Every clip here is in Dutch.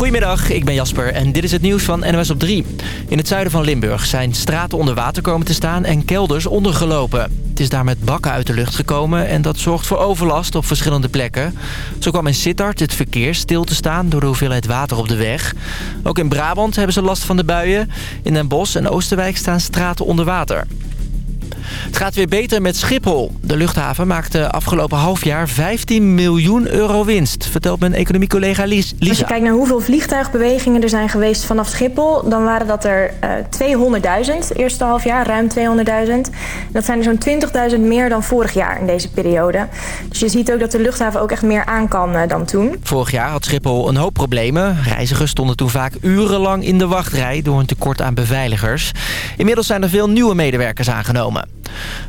Goedemiddag, ik ben Jasper en dit is het nieuws van NOS op 3. In het zuiden van Limburg zijn straten onder water komen te staan en kelders ondergelopen. Het is daar met bakken uit de lucht gekomen en dat zorgt voor overlast op verschillende plekken. Zo kwam in Sittard het verkeer stil te staan door de hoeveelheid water op de weg. Ook in Brabant hebben ze last van de buien. In Den Bosch en Oosterwijk staan straten onder water. Het gaat weer beter met Schiphol. De luchthaven maakte afgelopen half jaar 15 miljoen euro winst, vertelt mijn economiecollega Lies. Lisa. Als je kijkt naar hoeveel vliegtuigbewegingen er zijn geweest vanaf Schiphol... dan waren dat er uh, 200.000 eerste half jaar, ruim 200.000. Dat zijn er zo'n 20.000 meer dan vorig jaar in deze periode. Dus je ziet ook dat de luchthaven ook echt meer aan kan uh, dan toen. Vorig jaar had Schiphol een hoop problemen. Reizigers stonden toen vaak urenlang in de wachtrij door een tekort aan beveiligers. Inmiddels zijn er veel nieuwe medewerkers aangenomen.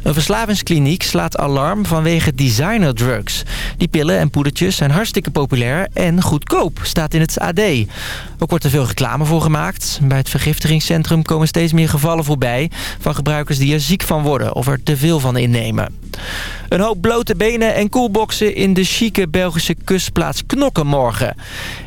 Een verslavingskliniek slaat alarm vanwege designerdrugs. Die pillen en poedertjes zijn hartstikke populair en goedkoop, staat in het AD. Ook wordt er veel reclame voor gemaakt. Bij het vergiftigingscentrum komen steeds meer gevallen voorbij... van gebruikers die er ziek van worden of er te veel van innemen. Een hoop blote benen en koelboxen in de chique Belgische kustplaats Knokken morgen.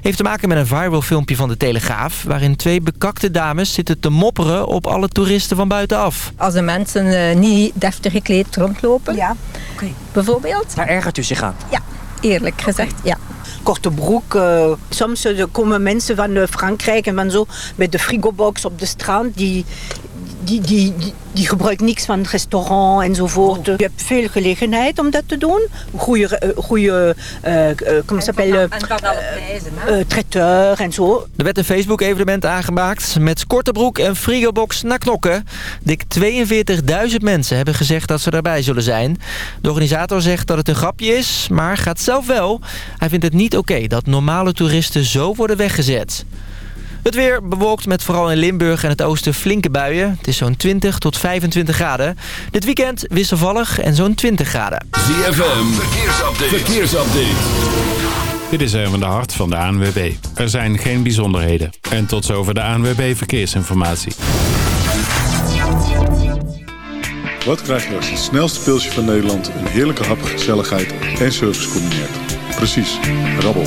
Heeft te maken met een viral filmpje van de Telegraaf... waarin twee bekakte dames zitten te mopperen op alle toeristen van buitenaf. Als de mensen uh, niet deftig gekleed rondlopen, ja. Okay. bijvoorbeeld. Daar ergert u zich aan? Ja, eerlijk gezegd, okay. ja korte broek. Uh, soms uh, komen mensen van uh, Frankrijk en van zo met de frigobox op de strand. Die, die, die, die, die gebruikt niks van het restaurant enzovoort. Oh. Je hebt veel gelegenheid om dat te doen. Goede, goede uh, uh, s'appelle, uh, traiteur en zo. Er werd een Facebook-evenement aangemaakt met korte broek en frigobox naar knokken. Dik 42.000 mensen hebben gezegd dat ze daarbij zullen zijn. De organisator zegt dat het een grapje is, maar gaat zelf wel. Hij vindt het niet oké okay dat normale toeristen zo worden weggezet. Het weer bewolkt met vooral in Limburg en het oosten flinke buien. Het is zo'n 20 tot 25 graden. Dit weekend wisselvallig en zo'n 20 graden. ZFM, verkeersupdate. verkeersupdate. Dit is even de hart van de ANWB. Er zijn geen bijzonderheden. En tot zover de ANWB Verkeersinformatie. Wat krijg je als het snelste pilsje van Nederland... een heerlijke hap, gezelligheid en service combineert? Precies, rabbel.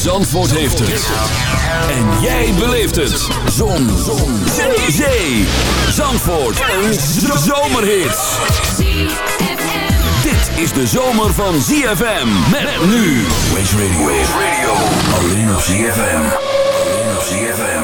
Zandvoort heeft het. En jij beleeft het. Zon. Zon. Zee. Zee. Zandvoort. Een zomerhit. Dit is de zomer van ZFM. Met nu. Waze Radio. Waze Radio. Alleen op ZFM. Alleen op ZFM.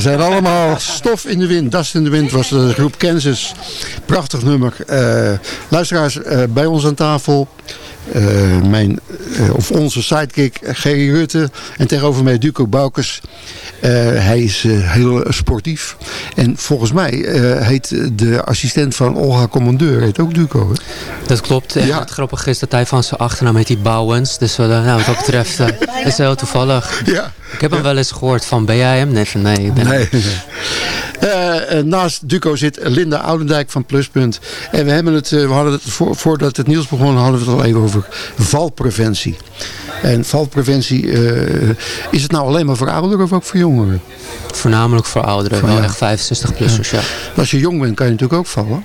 We zijn allemaal stof in de wind. Dust in de wind was de groep Kansas. Prachtig nummer. Uh, luisteraars, uh, bij ons aan tafel uh, mijn, of onze sidekick Gerry Rutte en tegenover mij Duco Boukers. Hij is heel sportief. En volgens mij heet de assistent van Olga Commandeur heet ook Duco. Hè? Dat klopt. En ja. het grappige is dat hij van zijn achternaam heet die Bouwens. Dus nou, wat dat betreft is heel toevallig. Ja. Ik heb hem wel eens gehoord van, ben jij hem? Nee, van, nee, ik ben nee. Uh, naast Duco zit Linda Oudendijk van Pluspunt. En we hebben het, we hadden het voor, voordat het nieuws begon, hadden we het al even over valpreventie. En valpreventie, uh, is het nou alleen maar voor ouderen of ook voor jongeren? Voornamelijk voor ouderen, wel echt 65-plussers, ja. Als je jong bent kan je natuurlijk ook vallen.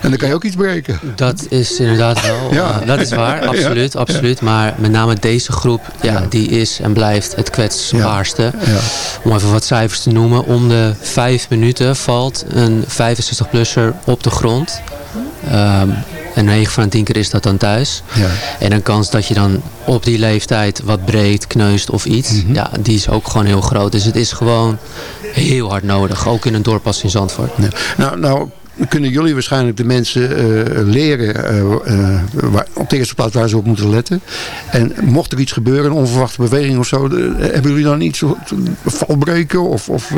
En dan kan je ook iets breken. Dat is inderdaad wel, ja. Uh, dat is waar, absoluut, absoluut. Maar met name deze groep, ja, die is en blijft het kwetsbaarste. Om even wat cijfers te noemen. Om de vijf minuten valt een 65-plusser op de grond. Um, en 9 van de 10 keer is dat dan thuis. Ja. En een kans dat je dan op die leeftijd wat breed kneust of iets. Mhm. Ja, die is ook gewoon heel groot. Dus het is gewoon heel hard nodig. Ook in een dorp als in Zandvoort. Ja. Nou, nou kunnen jullie waarschijnlijk de mensen uh, leren uh, waar, op de eerste plaats waar ze op moeten letten. En mocht er iets gebeuren, een onverwachte beweging of zo, hebben jullie dan iets valbreken of, of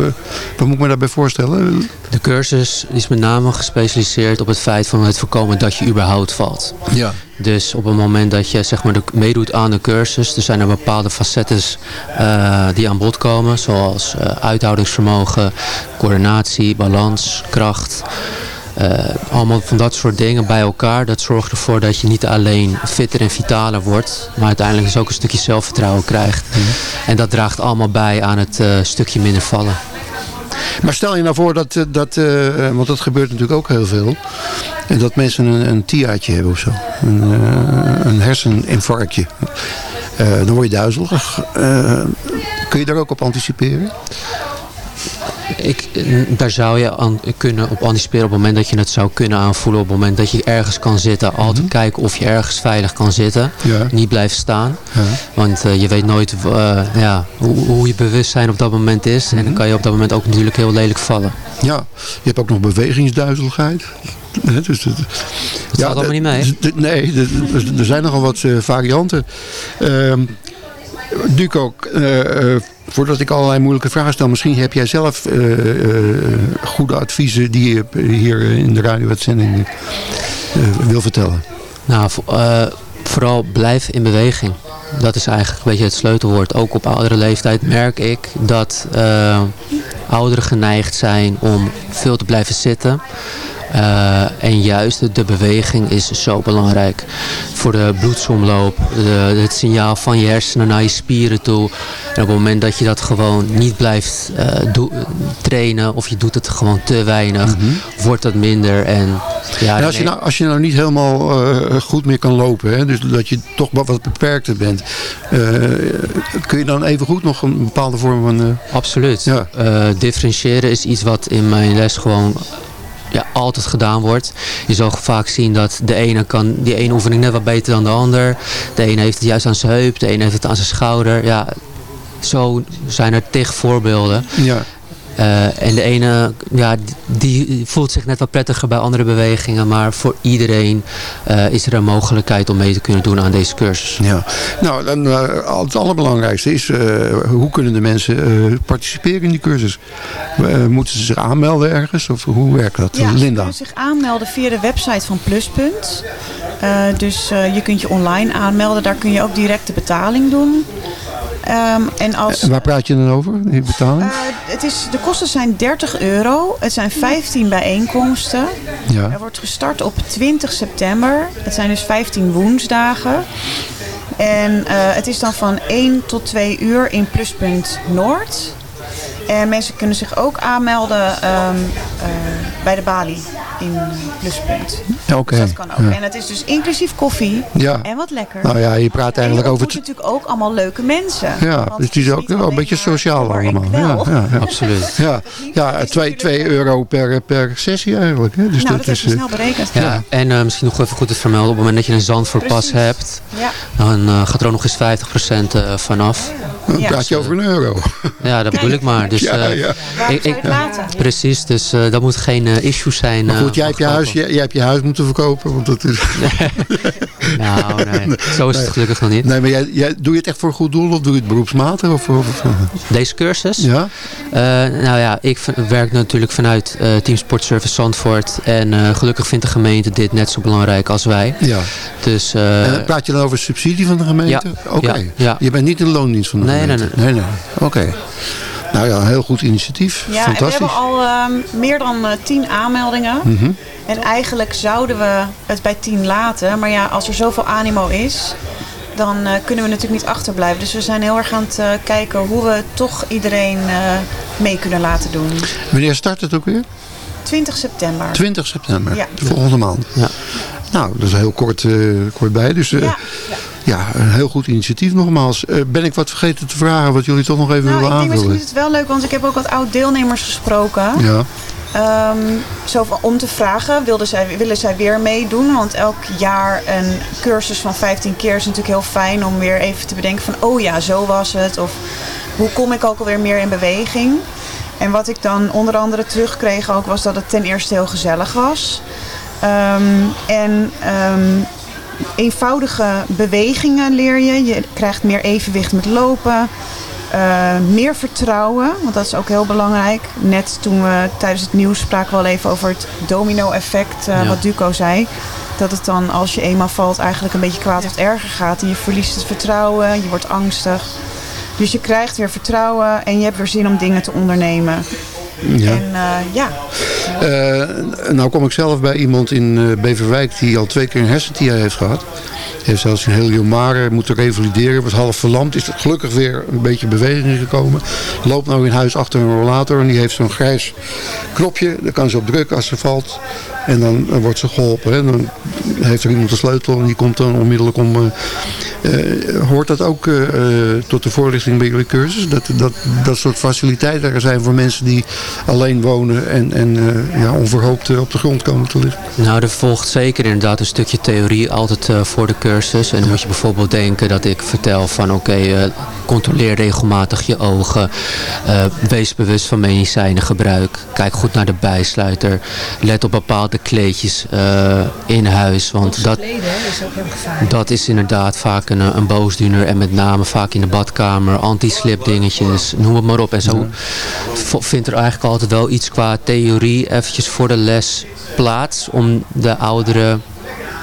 wat moet ik me daarbij voorstellen? De cursus is met name gespecialiseerd op het feit van het voorkomen dat je überhaupt valt. Ja. Dus op het moment dat je zeg maar, de, meedoet aan de cursus, er zijn er bepaalde facetten uh, die aan bod komen. Zoals uh, uithoudingsvermogen, coördinatie, balans, kracht. Uh, allemaal van dat soort dingen bij elkaar. Dat zorgt ervoor dat je niet alleen fitter en vitaler wordt. Maar uiteindelijk dus ook een stukje zelfvertrouwen krijgt. Mhm. En dat draagt allemaal bij aan het stukje minder vallen. Maar stel je nou voor dat, dat uh, want dat gebeurt natuurlijk ook heel veel. Dat mensen een, een TIA'tje hebben of zo. Een, uh, een herseninfarctje. Dan word je duizelig. kun je daar ook op anticiperen? Ik, daar zou je aan kunnen op anticiperen op het moment dat je het zou kunnen aanvoelen. Op het moment dat je ergens kan zitten. Altijd mhm. kijken of je ergens veilig kan zitten. Niet blijven staan. Ja. Want uh, je weet nooit uh, ja, hoe, hoe, je bewustzijn op dat moment is. En dan mhm. kan je op dat moment ook natuurlijk heel lelijk vallen. Ja, je hebt ook nog bewegingsduizeligheid. Dus dat, dat ja, allemaal niet mee. Nee, er zijn nogal wat uh, varianten. Uh, Duco, uh, voordat ik allerlei moeilijke vragen stel, misschien heb jij zelf goede adviezen die je hier in de radio-uitzending wil vertellen. Nou, vooral blijf in beweging. Dat is eigenlijk een beetje het sleutelwoord. Ook op oudere leeftijd merk ik dat ouderen geneigd zijn om veel te blijven zitten. Uh, en juist de beweging is zo belangrijk. Voor de bloedsomloop, de, het signaal van je hersenen naar je spieren toe. En op het moment dat je dat gewoon niet blijft uh, trainen of je doet het gewoon te weinig, mm wordt dat minder. En, ja, als, je nou, als je nou niet helemaal uh, goed meer kan lopen, hè, dus dat je toch wat beperkter bent, kun je dan even goed nog een bepaalde vorm van... Absoluut. Ja. differentiëren is iets wat in mijn les gewoon ja, altijd gedaan wordt. Je zal vaak zien dat de ene kan die ene oefening net wat beter dan de ander. De ene heeft het juist aan zijn heup, de ene heeft het aan zijn schouder. Ja, zo zijn er tig voorbeelden. Ja. Uh, en de ene, ja, die voelt zich net wat prettiger bij andere bewegingen. Maar voor iedereen uh, is er een mogelijkheid om mee te kunnen doen aan deze cursus. Ja. Nou, dan, uh, het allerbelangrijkste is, hoe kunnen de mensen participeren in die cursus? moeten ze zich aanmelden ergens? Of hoe werkt dat? Ja, Linda? ze kunnen zich aanmelden via de website van Pluspunt. dus je kunt je online aanmelden. Daar kun je ook direct de betaling doen. Um, en als, waar praat je dan over, die betaling? Uh, het is, de kosten zijn 30 euro. Het zijn 15 bijeenkomsten. Ja. Er wordt gestart op 20 september. Het zijn dus 15 woensdagen. En uh, het is dan van 1 tot 2 uur in Pluspunt Noord. En mensen kunnen zich ook aanmelden um, uh, bij de balie in Pluspunt. Oké. Dus dat kan ook. En het is dus inclusief koffie Ja. en wat lekker. Nou ja, je praat eigenlijk en over... het natuurlijk ook allemaal leuke mensen. Ja, dus het is ook wel een beetje sociaal allemaal. Ja, ja, ja. Absoluut. Ja, ja 2 euro per, per sessie eigenlijk. Hè. Dus nou, dat, is, eh, snel berekend. Ja, en eh, misschien nog even goed te vermelden. Op het moment dat je een Zandvoortpas hebt, Ja. dan eh, gaat er ook nog eens 50% eh, vanaf. dan Ja. praat je over een euro. Ja, dat bedoel ik maar. Dus, Ja, eh, ja. Ik? Precies, dus eh, dat moet geen eh, issue zijn. Maar goed, jij hebt, je huis, jij, jij hebt je huis moeten verkopen. Want dat is... Nou, nee, zo is het gelukkig nog niet. Nee, maar jij, jij, doe je het echt voor een goed doel of doe je het beroepsmatig? Of, of, Deze cursus? ja? Eh, nou ja, ik werk natuurlijk vanuit eh Team Sportservice Zandvoort. En eh, gelukkig vindt de gemeente dit net zo belangrijk als wij. Ja. Dus eh, En praat je dan over subsidie van de gemeente? ja, Oké. ja, ja. Je bent niet in loondienst van de Nee, nee, gemeente? Nee, nee. Oké. Nou ja, een heel goed initiatief. Ja, en we Fantastisch. hebben al ehm, meer dan eh, tien aanmeldingen. Mhm. En eigenlijk zouden we het bij tien laten. Maar ja, als er zoveel animo is, dan eh, kunnen we natuurlijk niet achterblijven. Dus we zijn heel erg aan het eh, kijken hoe we toch iedereen mee kunnen laten doen. Wanneer start het ook weer? 20 september. 20 september, Ja. de volgende maand. Ja. Nou, dat is heel kort, kort bij. Dus eh, ja. Ja. een heel goed initiatief nogmaals. Eh, ben ik wat vergeten te vragen wat jullie toch nog even Nou, ik willen denk misschien aanvullen? is het wel leuk, want ik heb ook wat oud-deelnemers gesproken. Ja. Ehm, zo om te vragen, wilden zij, willen zij weer meedoen? Want elk jaar een cursus van 15 keer is natuurlijk heel fijn om weer even te bedenken van... oh ja, zo was het. Of hoe kom ik ook alweer meer in beweging? En wat ik dan onder andere terugkreeg ook was dat het ten eerste heel gezellig was. Ehm, en ehm, eenvoudige bewegingen leer je. Je krijgt meer evenwicht met lopen. Eh, meer vertrouwen, want dat is ook heel belangrijk. Net toen we tijdens het nieuws spraken we al even over het domino-effect, eh, Ja. wat Duco zei. Dat het dan als je eenmaal valt eigenlijk een beetje kwaad of erger gaat. En je verliest het vertrouwen, je wordt angstig. Dus je krijgt weer vertrouwen en je hebt weer zin om dingen te ondernemen. Ja. En eh, ja, Eh, nou kom ik zelf bij iemand in eh, Beverwijk die al twee keer een hersentia heeft gehad. Heeft zelfs een heel jomare moeten revalideren. Was half verlamd. Is gelukkig weer een beetje beweging in gekomen. Loopt nou in huis achter een rollator. En die heeft zo'n grijs knopje. Daar kan ze op drukken als ze valt. En dan, dan wordt ze geholpen. Hè. Dan heeft er iemand de sleutel. En die komt dan onmiddellijk om... hoort dat ook eh, eh, tot de voorlichting bij jullie cursus? Dat, dat, dat soort faciliteiten er zijn voor mensen die alleen wonen en, en eh, ja, onverhoopt eh, op de grond komen te liggen? Nou, er volgt zeker inderdaad een stukje theorie altijd eh, voor de cursus. En dan moet je bijvoorbeeld denken dat ik vertel van oké, eh, controleer regelmatig je ogen. eh, wees bewust van medicijnengebruik. Kijk goed naar de bijsluiter. Let op bepaalde kleedjes eh, in huis. Want dat, dat is inderdaad vaak een, eh, een boosdoener. En met name vaak in de badkamer. Anti-slip dingetjes, noem het maar op. En zo vindt er eigenlijk altijd wel iets qua theorie eventjes voor de les plaats. Om de ouderen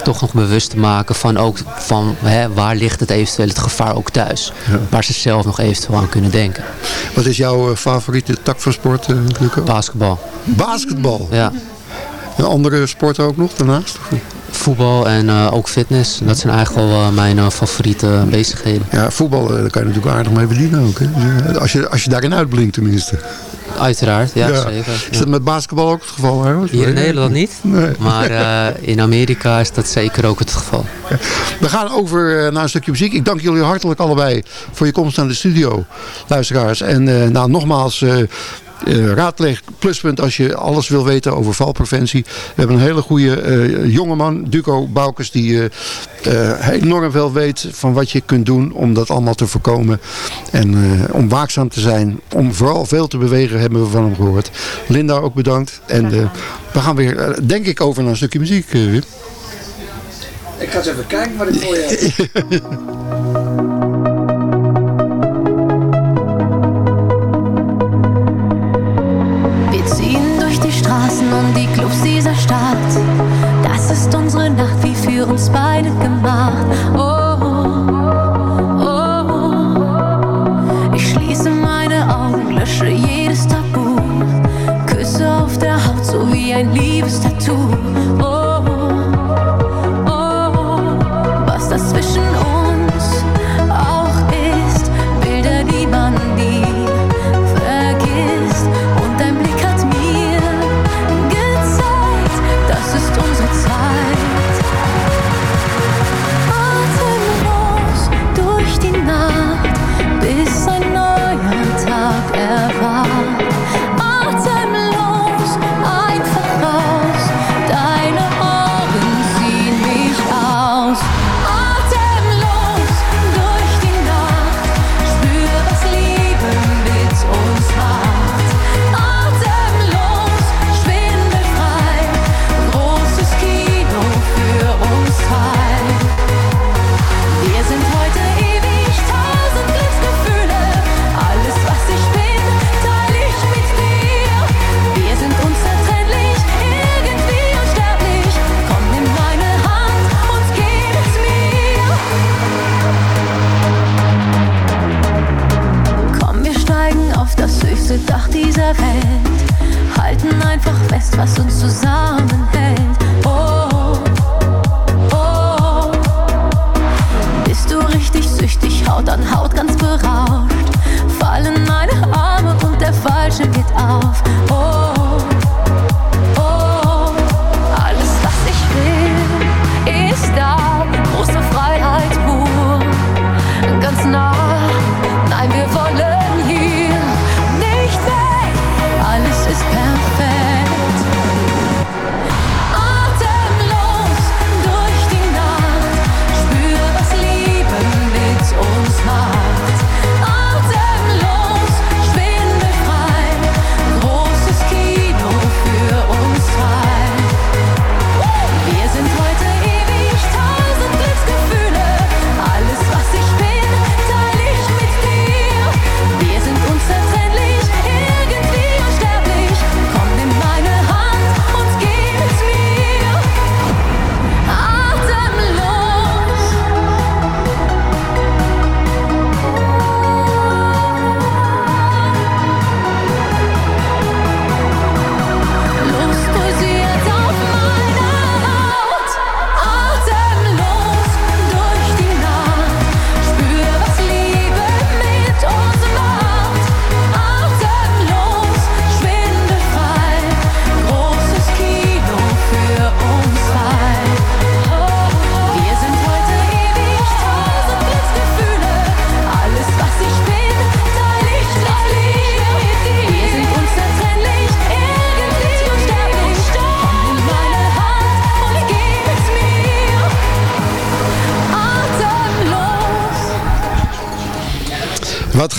toch nog bewust te maken van ook van hè, waar ligt het eventueel het gevaar ook thuis. Waar ze zelf nog eventueel aan kunnen denken. Wat is jouw eh, favoriete tak van sport, eh? Basketbal. Basketbal. Ja. En andere sporten ook nog daarnaast? Voetbal en eh, ook fitness. Dat zijn eigenlijk wel eh, mijn eh, favoriete bezigheden. Ja, voetbal, daar kan je natuurlijk aardig mee verdienen ook. Hè? Als, je, als je daarin uitblinkt tenminste. Uiteraard, ja, zeker. Is dat met basketbal ook het geval? Hè? Hier in Nederland niet, Nee. maar in Amerika is dat zeker ook het geval. We gaan over naar een stukje muziek. Ik dank jullie hartelijk allebei voor je komst naar de studio, luisteraars. En nou, nogmaals, eh, raadpleeg pluspunt als je alles wil weten over valpreventie. We hebben een hele goede eh jongeman, Duco Boukes, die eh, enorm veel weet van wat je kunt doen om dat allemaal te voorkomen. En om waakzaam te zijn, om vooral veel te bewegen, hebben we van hem gehoord. Linda ook bedankt. En we gaan weer, denk ik, over naar een stukje muziek, Wim. Ik ga eens even kijken wat ik voor je heb.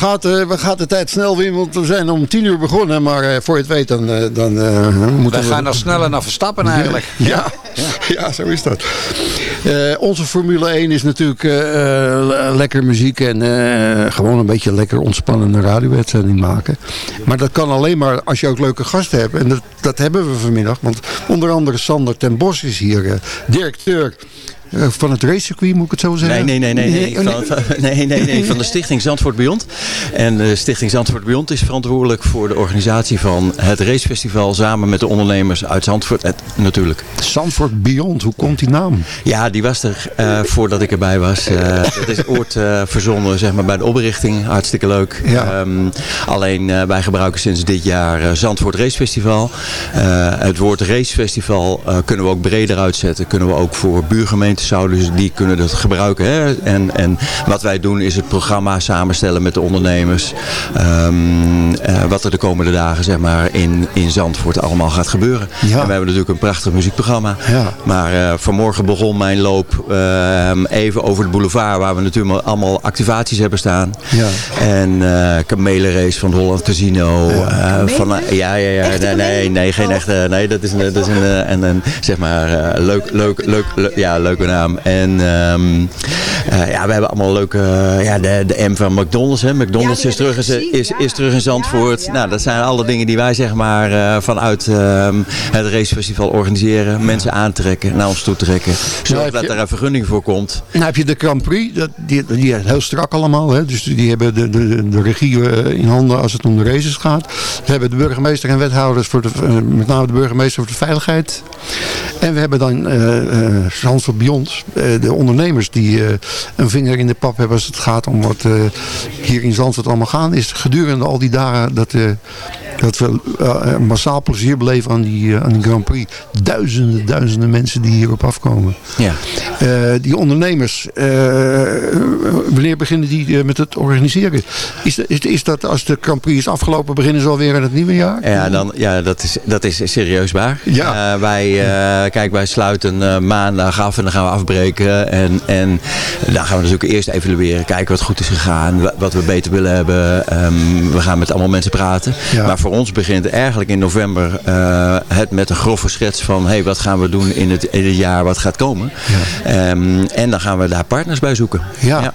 gaat, uh, wat gaat de tijd snel weer? Want we zijn om tien uur begonnen. Maar uh, voor je het weet, dan, uh, dan moeten we... gaan nog sneller naar Verstappen eigenlijk. Ja, ja, ja. ja zo is dat. onze Formule 1 is natuurlijk lekker muziek en gewoon een beetje lekker ontspannende radiowedstrijden maken. Maar dat kan alleen maar als je ook leuke gasten hebt. En dat, dat hebben we vanmiddag. Want onder andere Sander ten Bos is hier, directeur eh, van het racecircuit, moet ik het zo zeggen? Nee, nee, nee. Nee, nee, oh, van, nee, nee, nee, van de stichting Zandvoort Beyond. En de stichting Zandvoort Beyond is verantwoordelijk voor de organisatie van het racefestival samen met de ondernemers uit Zandvoort het, natuurlijk. Zandvoort Beyond, hoe komt die naam? Ja, die was er uh, voordat ik erbij was. Uh, dat is ooit uh, verzonnen zeg maar, bij de oprichting. Hartstikke leuk. Ja. Um, alleen wij gebruiken sinds dit jaar Zandvoort Racefestival. het woord racefestival kunnen we ook breder uitzetten. Kunnen we ook voor buurgemeenten zouden dus die kunnen dat gebruiken. Hè? En, en wat wij doen is het programma samenstellen met de ondernemers. Um, uh, wat er de komende dagen zeg maar, in, in Zandvoort allemaal gaat gebeuren. Ja. En we hebben natuurlijk een prachtig muziekprogramma. Ja. Maar uh, vanmorgen begon mijn loop uh, even over de boulevard. Waar we natuurlijk allemaal activaties hebben staan. Ja. En uh, kamelenrace van Holland Casino. Ja, van, ja, ja, ja. Nee, nee, nee, geen oh. echte. Nee, dat is een, dat is een, een, een zeg maar, leuk, leuk, leuk, leuk, ja, leuke naam. En um, uh, ja, we hebben allemaal leuke, uh, ja, de, de M van McDonald's. Hè. McDonald's ja, is, terug in, is, is terug in Zandvoort. Nou, dat zijn alle dingen die wij zeg maar uh, vanuit um, het racefestival organiseren. Mensen aantrekken, naar ons toe trekken. Zorg nou, dat er een vergunning voor komt. Nou heb je de Grand Prix, dat, die, die heel strak allemaal. Hè. Dus die hebben de, de, de regie in handen als het om de races gaat. We hebben de burgemeester en wethouders, voor de, met name de burgemeester voor de veiligheid. En we hebben dan Zandvoort Beyond, de ondernemers die een vinger in de pap hebben als het gaat om wat hier in Zandvoort allemaal gaan. Is gedurende al die dagen dat dat we uh, massaal plezier beleven aan die, uh, aan die Grand Prix. Duizenden, duizenden mensen die hierop afkomen. Ja. Uh, die ondernemers, wanneer beginnen die met het organiseren? Is, is, is dat als de Grand Prix is afgelopen, beginnen ze alweer in het nieuwe jaar? Ja, dan, ja dat, is, dat is serieus waar. Ja. wij, kijk, wij sluiten maandag af en dan gaan we afbreken. En, en dan gaan we natuurlijk eerst evalueren, kijken wat goed is gegaan, wat we beter willen hebben. Um, we gaan met allemaal mensen praten. Ja. Maar voor ons begint eigenlijk in november uh, het met een grove schets van hey, wat gaan we doen in het, in het jaar wat gaat komen. Ja. Um, en dan gaan we daar partners bij zoeken. Ja.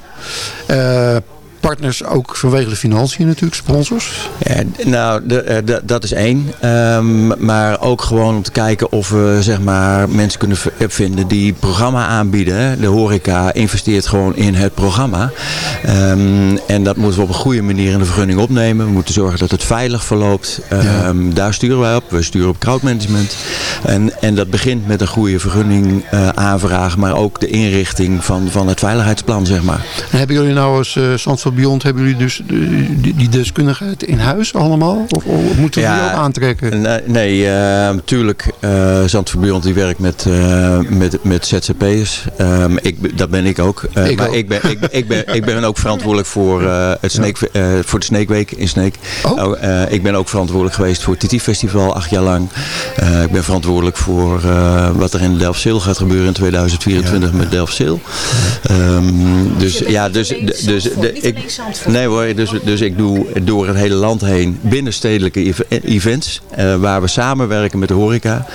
ja. Uh, partners ook vanwege de financiën natuurlijk, sponsors? Ja, nou, de, eh, de, dat is één. Um, maar ook gewoon om te kijken of we zeg maar, mensen kunnen vinden die programma aanbieden. De horeca investeert gewoon in het programma. Um, en dat moeten we op een goede manier in de vergunning opnemen. We moeten zorgen dat het veilig verloopt. Um, ja. Daar sturen wij op. We sturen op crowdmanagement. En, en dat begint met een goede vergunning uh, aanvraag. Maar ook de inrichting van, van het veiligheidsplan, zeg maar. En hebben jullie nou als uh, Beyond hebben jullie dus die, die deskundigheid in huis allemaal? Of, of moeten ja, die ook aantrekken? Nee, natuurlijk. Uh, uh, Zandvoort Beyond die werkt met, uh, met, met ZZP'ers. Um, ik, dat ben ik ook. Ik maar ook. Ik, ben, ik, ik, ben, ik ben ook verantwoordelijk voor, het Snake, ja. voor de Snake Week in Snake. Oh. ik ben ook verantwoordelijk geweest voor het TT Festival acht jaar lang. ik ben verantwoordelijk voor wat er in Delfzeel gaat gebeuren in 2024 ja. met Delfzeel. Um, dus ja, dus, dus, dus de, ik, Nee hoor, dus, dus ik doe door het hele land heen binnenstedelijke events. Uh, waar we samenwerken met de horeca.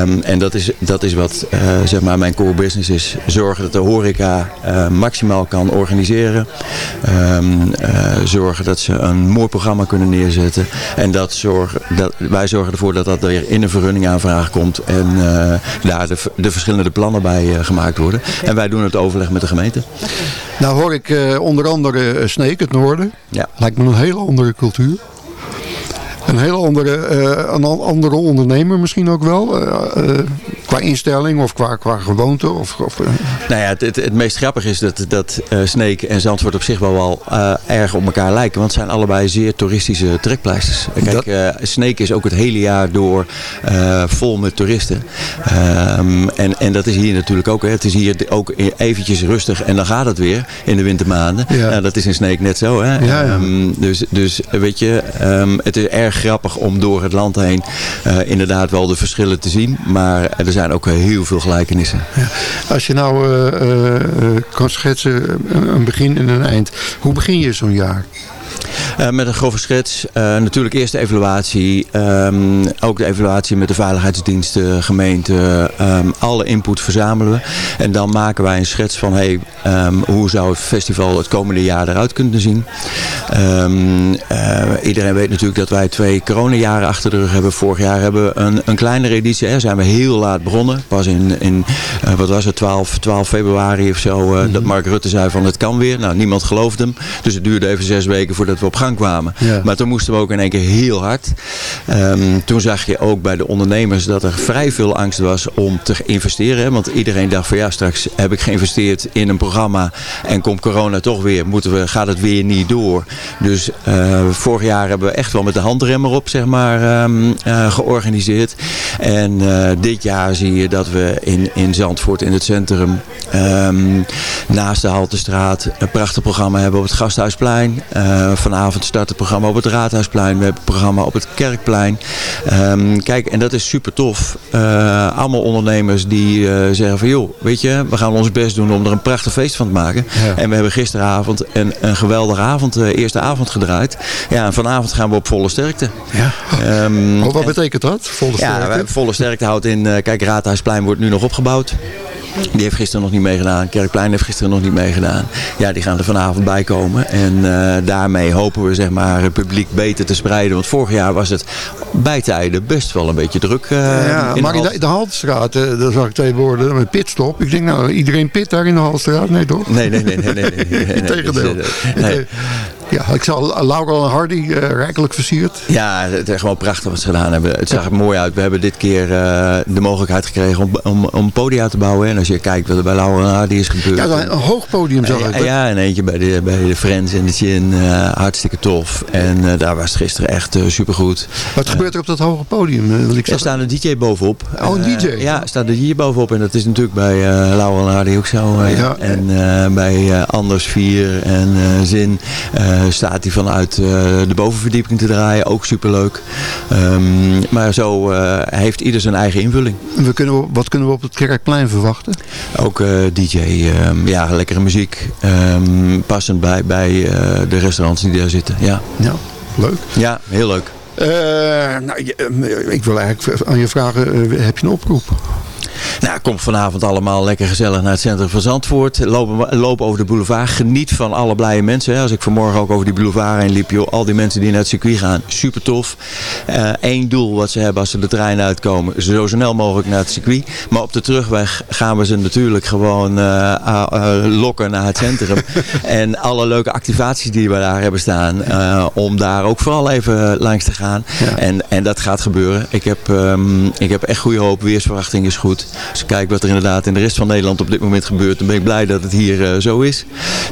Um, en dat is, dat is wat uh, zeg maar mijn core business is. Zorgen dat de horeca uh, maximaal kan organiseren. Um, zorgen dat ze een mooi programma kunnen neerzetten. En dat zorgen, dat, wij zorgen ervoor dat dat weer in een vergunning aanvraag komt. En daar de, de verschillende plannen bij gemaakt worden. Okay. En wij doen het overleg met de gemeente. Okay. Nou hoor ik onder andere uh, Sneek, het noorden. Ja. Lijkt me een hele andere cultuur. Een hele andere, uh, een andere ondernemer misschien ook wel. Uh, uh, qua instelling of qua, qua gewoonte? Of, of, Nou ja, het, het, het, meest grappige is dat, dat Sneek en Zandvoort op zich wel, wel erg op elkaar lijken. Want het zijn allebei zeer toeristische trekpleisters. Kijk, dat... Sneek is ook het hele jaar door vol met toeristen. Um, en, en dat is hier natuurlijk ook. Hè. Het is hier ook eventjes rustig en dan gaat het weer in de wintermaanden. Ja. Nou, dat is in Sneek net zo. Hè. Ja, ja. Um, dus, dus weet je, um, het is erg grappig om door het land heen inderdaad wel de verschillen te zien. Maar er zijn ook heel veel gelijkenissen. Ja. Als je nou kan schetsen een begin en een eind. Hoe begin je zo'n jaar? Uh, met een grove schets. Uh, natuurlijk eerst de evaluatie. Um, ook de evaluatie met de veiligheidsdiensten, gemeente. Um, alle input verzamelen we. En dan maken wij een schets van hey, um, hoe zou het festival het komende jaar eruit kunnen zien. Uh, iedereen weet natuurlijk dat wij twee coronajaren achter de rug hebben. Vorig jaar hebben we een, een kleinere editie. Hè, zijn we heel laat begonnen. Pas in, in wat was het, 12, 12 februari of zo. Mm -hmm. Dat Mark Rutte zei van het kan weer. Nou, niemand geloofde hem. Dus het duurde even zes weken voordat we op gang kwamen. Ja. Maar toen moesten we ook in één keer heel hard. Um, toen zag je ook bij de ondernemers dat er vrij veel angst was om te investeren. Want iedereen dacht van ja, straks heb ik geïnvesteerd in een programma en komt corona toch weer. Moeten we, gaat het weer niet door. Dus uh, vorig jaar hebben we echt wel met de handrem erop zeg maar, um, uh, georganiseerd. En uh, dit jaar zie je dat we in, in Zandvoort in het centrum um, naast de Haltestraat een prachtig programma hebben op het Gasthuisplein. vanavond start het programma op het Raadhuisplein. We hebben het programma op het Kerkplein. Um, kijk, en dat is super tof. Uh, allemaal ondernemers die uh, zeggen van joh, weet je, we gaan ons best doen om er een prachtig feest van te maken. Ja. En we hebben gisteravond een, een geweldige avond, uh, eerste avond gedraaid. Ja, en vanavond gaan we op volle sterkte. Ja. Um, oh, wat betekent dat, volle sterkte? Ja, volle sterkte houdt in, kijk, Raadhuisplein wordt nu nog opgebouwd. Die heeft gisteren nog niet meegedaan. Kerkplein heeft gisteren nog niet meegedaan. Ja, die gaan er vanavond bij komen. En uh, daarmee hopen we zeg maar, het publiek beter te spreiden. Want vorig jaar was het bij tijden best wel een beetje druk. Uh, ja, in maar de in de, Haltestraat, uh, daar zag ik twee woorden met pitstop. Ik denk nou, iedereen pit daar in de Haltestraat? Nee toch? Nee, nee, nee. nee, nee, nee, nee, nee Tegendeel. Ja, ik zal Laurel en Hardy uh, rijkelijk versierd. Ja, het is gewoon prachtig wat ze gedaan hebben. Het zag er mooi uit. We hebben dit keer uh, de mogelijkheid gekregen om, om, om podia te bouwen. En als je kijkt wat er bij Laurel en Hardy is gebeurd. Ja, een hoog podium zag ik. Uh, ja, en eentje bij de, bij de Friends en de Chin. hartstikke tof. En daar was het gisteren echt supergoed. Wat gebeurt er op dat hoge podium? Ik er staat een DJ bovenop. Oh, een DJ? ja, er staat een DJ bovenop. En dat is natuurlijk bij Laurel en Hardy ook zo. ja. En bij Anders 4 en Zin staat hij vanuit uit uh, de bovenverdieping te draaien. Ook superleuk. Um, maar zo uh, heeft ieder zijn eigen invulling. We kunnen, wat kunnen we op het Kerkplein verwachten? Ook DJ. Um, ja, lekkere muziek. Um, passend bij, bij de restaurants die daar zitten. Ja, ja leuk. Ja, heel leuk. nou, ik wil eigenlijk aan je vragen, heb je een oproep? Nou, kom vanavond allemaal lekker gezellig naar het centrum van Zandvoort. Lopen, lopen over de boulevard. Geniet van alle blije mensen. Als ik vanmorgen ook over die boulevard heen liep. Joh, al die mensen die naar het circuit gaan. Super tof. Eén uh, doel wat ze hebben als ze de trein uitkomen. Zo snel mogelijk naar het circuit. Maar op de terugweg gaan we ze natuurlijk gewoon uh, uh, lokken naar het centrum. en alle leuke activaties die we daar hebben staan. om daar ook vooral even langs te gaan. Ja. En, en dat gaat gebeuren. Ik heb, um, ik heb echt goede hoop. Weersverwachting is goed. Als ik kijk wat er inderdaad in de rest van Nederland op dit moment gebeurt, dan ben ik blij dat het hier uh, zo is.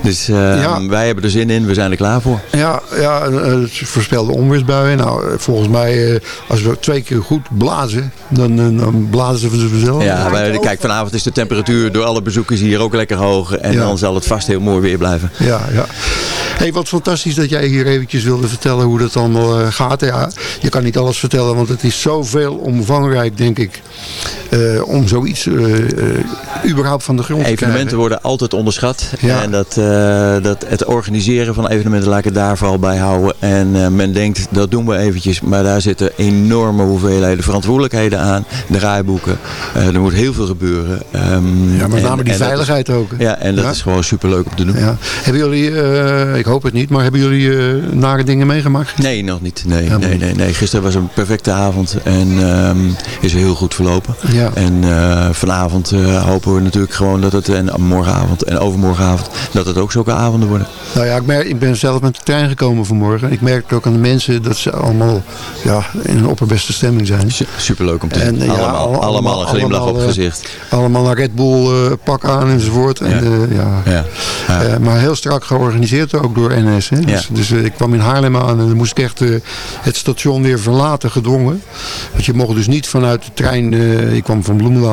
Dus uh, ja. wij hebben er zin in, we zijn er klaar voor. Ja, ja het voorspelde onweersbuien. Nou, volgens mij, als we twee keer goed blazen, dan, dan blazen we ze vanzelf. Ja, wij, kijk, vanavond is de temperatuur door alle bezoekers hier ook lekker hoog. En ja. dan zal het vast heel mooi weer blijven. Ja, ja. Hey, wat fantastisch dat jij hier eventjes wilde vertellen hoe dat allemaal uh, gaat. Ja, je kan niet alles vertellen, want het is zoveel omvangrijk, denk ik, uh, om zoiets uh, überhaupt van de grond te Evenementen krijgen. worden altijd onderschat. Ja. En dat, dat het organiseren van evenementen, laat ik het daar vooral bij houden. En men denkt, dat doen we eventjes. Maar daar zitten enorme hoeveelheden verantwoordelijkheden aan. Draaiboeken. er moet heel veel gebeuren. Um, ja, met name en, die en veiligheid is, ook. Ja, en dat ja? is gewoon superleuk om te doen. Ja. Hebben jullie ik hoop het niet, maar hebben jullie nare dingen meegemaakt? Nee, nog niet. Nee, nee, nee, nee. Gisteren was een perfecte avond en um, is heel goed verlopen. Ja. En uh, vanavond uh, hopen we natuurlijk gewoon dat het, en morgenavond en overmorgenavond, dat het ook zulke avonden worden. Nou ja, ik, merk, ik ben zelf met de trein gekomen vanmorgen. Ik merk ook aan de mensen dat ze allemaal ja, in een opperbeste stemming zijn. Superleuk om te zien. En, allemaal, ja, allemaal, allemaal een glimlach allemaal, op het gezicht. Allemaal een Red Bull pak aan enzovoort. En, ja. ja. ja. maar heel strak georganiseerd ook door NS. Hè? Dus, dus uh, ik kwam in Haarlem aan en dan moest ik echt uh, het station weer verlaten, gedwongen. Want je mocht dus niet vanuit de trein, uh, ik kwam van Bloemendaal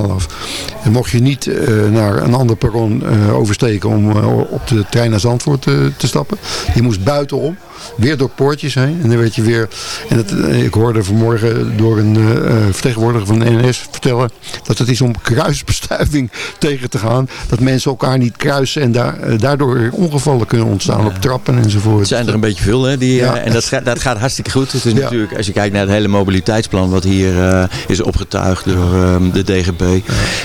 en mocht je niet naar een ander perron oversteken om op de trein naar Zandvoort te stappen. Je moest buitenom. Weer door poortjes heen. En dan werd je weer... En dat, eh, ik hoorde vanmorgen door een eh, eh, vertegenwoordiger van de NS vertellen... dat het is om kruisbestuiving tegen te gaan. Dat mensen elkaar niet kruisen en daar, daardoor ongevallen kunnen ontstaan op trappen enzovoort. Het zijn er een beetje veel, hè? Die, Ja. en dat, gaat- dat gaat hartstikke goed. Het is natuurlijk, als je kijkt naar het hele mobiliteitsplan wat hier is opgetuigd door ehm, de DGB.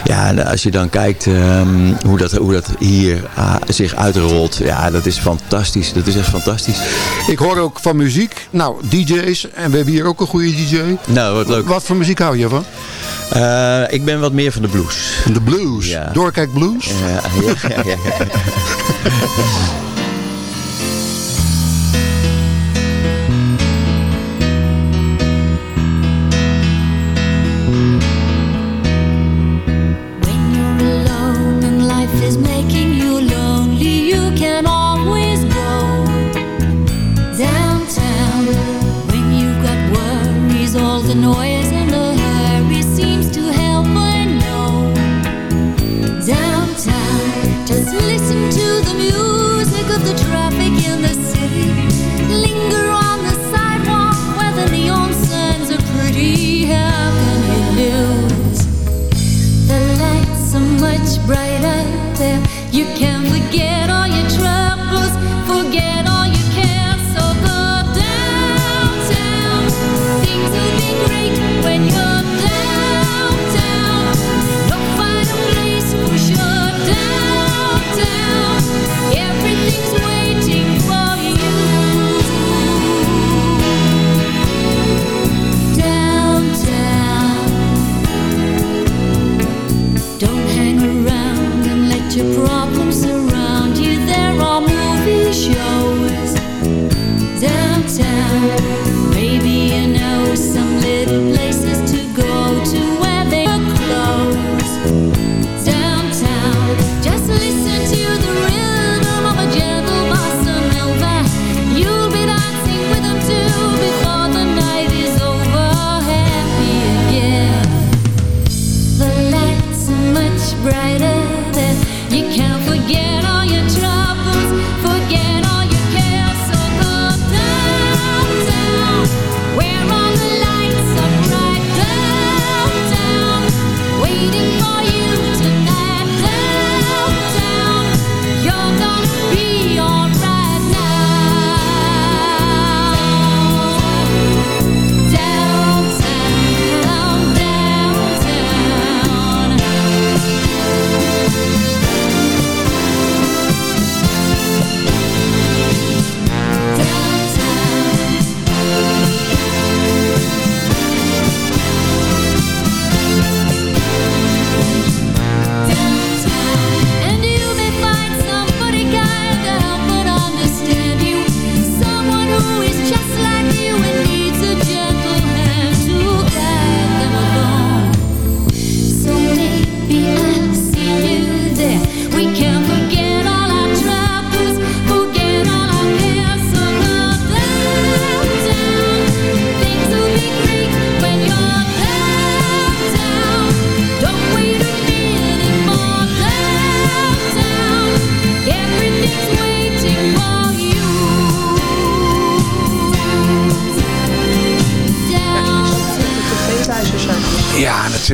Ja, en als je dan kijkt ehm, hoe, dat, hoe dat hier zich uitrolt. Ja, dat is fantastisch. Dat is echt fantastisch. Ik hoor ook van muziek. Nou, DJ's. En we hebben hier ook een goede DJ. Nou, wat leuk. Wat voor muziek hou je van? Eh, ik ben wat meer van de blues. De blues? Ja. Doorkijk blues? Ja, ja, ja, ja,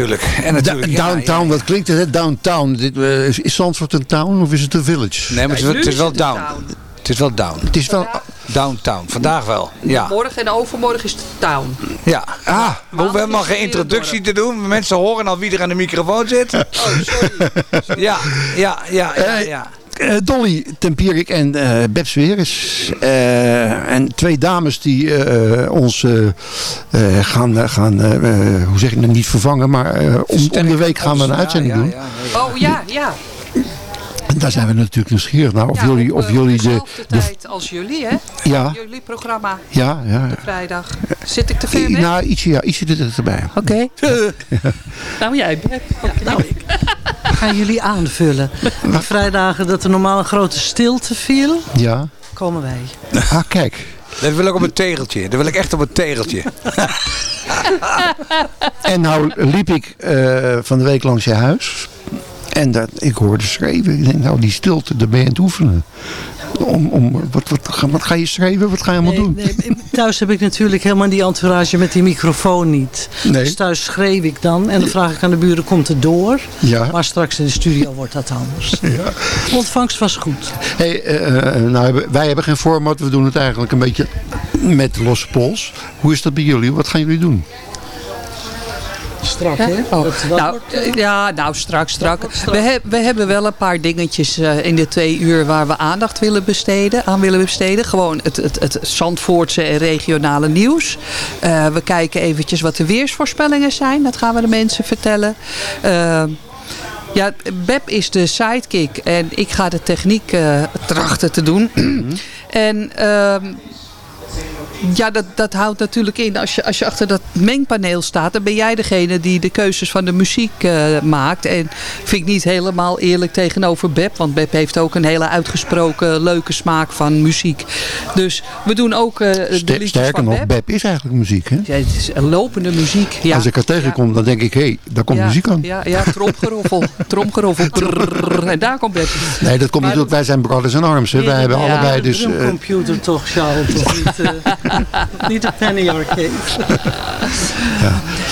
natuurlijk. En natuurlijk. ja, downtown, wat klinkt het? hè? Downtown. Dit, eh, is- is Zandvoort een town of is het een village? Nee, maar het is, wel- het is wel down. Het is wel down. Het is wel... Downtown. Vandaag wel. Ja. Morgen en overmorgen is het town. Ja. Ah, we hoeven helemaal geen introductie te doen. Mensen horen al wie er aan de microfoon zit. Oh, sorry. Ja, ja, ja, ja. ja. Eh, Dolly Tempierik en eh Beb Sweris. Eh, en twee dames die eh, ons eh, eh, gaan, eh, gaan eh, eh, hoe zeg je het, niet vervangen, maar eh, om, om de week gaan we een uitzending doen. Oh ja, ja. En daar zijn we natuurlijk nieuwsgierig naar. Of Ja, jullie, of eh, jullie de, tijd als jullie, hè? Ja. Jullie programma. Ja, ja. De vrijdag. Zit ik te ver weg? Nou, ietsje, ja, ietsje erbij. Oké. Nou, jij bent. nou, ik. Gaan jullie aanvullen? De vrijdagen dat er normaal een grote stilte viel, Ja. komen wij. Ah, kijk. Dat wil ik op een tegeltje. Dat wil ik echt op een tegeltje. En nou liep ik eh, van de week langs je huis. En dat, ik hoorde schreeuwen. Ik denk, nou die stilte, daar ben je aan het oefenen. Om, om, wat, wat, ga- wat ga je schrijven? Wat ga je allemaal doen? Nee, thuis heb ik natuurlijk helemaal die entourage met die microfoon niet. Nee. Dus thuis schreef ik dan en dan vraag ik aan de buren, komt het door? Ja. Maar straks in de studio wordt dat anders. Ja. Ontvangst was goed. Hey, eh, eh, nou, wij hebben geen format. We doen het eigenlijk een beetje met losse pols. Hoe is dat bij jullie? Wat gaan jullie doen? Strak, hè? Oh, Dat- dat nou, wordt, eh, ja, nou, strak. strak. We, heb- we hebben wel een paar dingetjes eh, in de twee uur waar we aandacht willen besteden, aan willen besteden. Gewoon het, het, het Zandvoortse en regionale nieuws. Eh, we kijken eventjes wat de weersvoorspellingen zijn. Dat gaan we de mensen vertellen. Ja, Beb is de sidekick en ik ga de techniek trachten te doen. en ehm, ja, dat, dat houdt natuurlijk in. Als je, als je achter dat mengpaneel staat, dan ben jij degene die de keuzes van de muziek eh, maakt. En vind ik niet helemaal eerlijk tegenover Beb. Want Beb heeft ook een hele uitgesproken leuke smaak van muziek. Dus we doen ook eh, de liedjes Sterker van nog, Beb. Beb is eigenlijk muziek. Hè? Ja, het is een lopende muziek. Ja. Als ik haar tegenkom, dan denk ik, hé, hey, daar komt ja, muziek aan. Ja, ja tromgeroffel. tromgeroffel. En daar komt Beb. Nee, dat komt natuurlijk, wij zijn brothers in arms. Hè? Wij hebben Ja. allebei dus... Een eh, drumcomputer toch, Charles? Toch niet, niet de penny arcade.